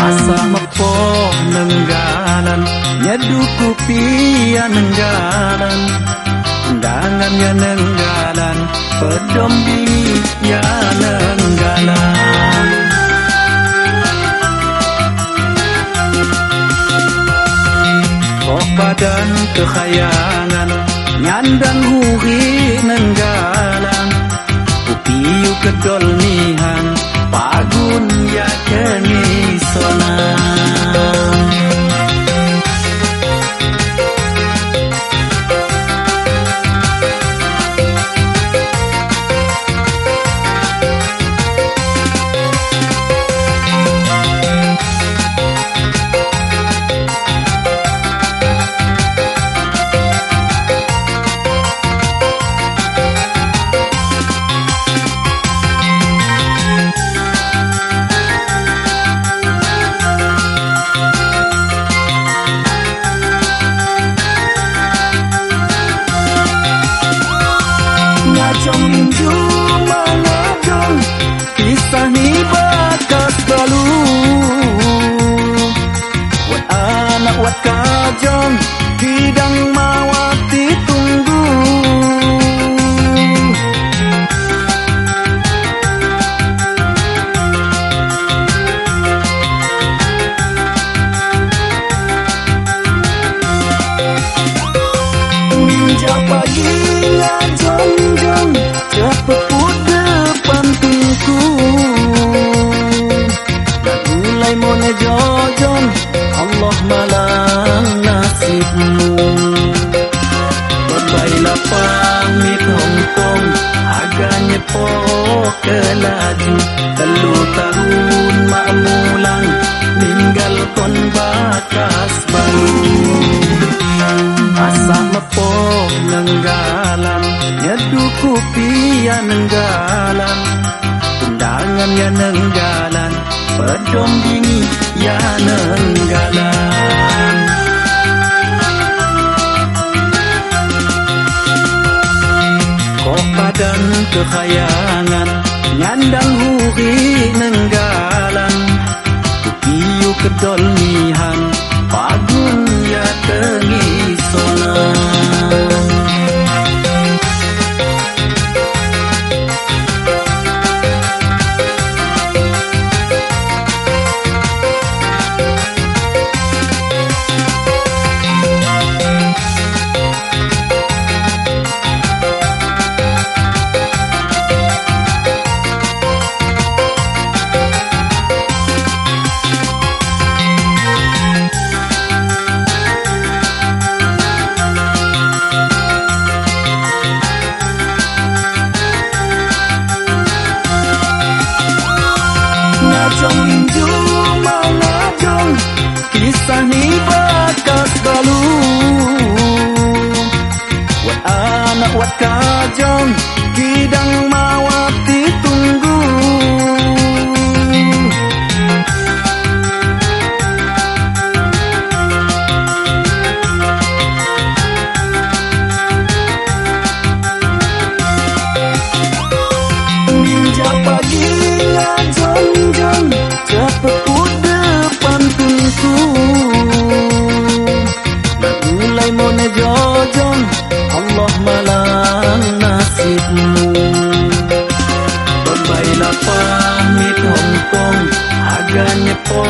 masa mepo nengganan nyedu ya nengganan. Undangan ya nengganan pedom bini ya nengganan. Kok badan kehayangan nyandang huri nenggalan kupiu kedol nih John Hidang mawati tunggu Jumpa gila jong jong Cepat kelaju Telu tahun makmulang Ninggal kon bakas baru. Asa mepo nenggalan Nyeduku pia nenggalan. Undangan ya nenggalan Pedom dini ya nenggalan. Kok badan kekhayangan Nyandang huri nenggalan Kupiu kedol nihan Pagun ya tengisonan mengajong Kisah ni bakas balu Wat anak wat kajong Kidang mawati nasibmu Bombaylah pamit Kong Harganya po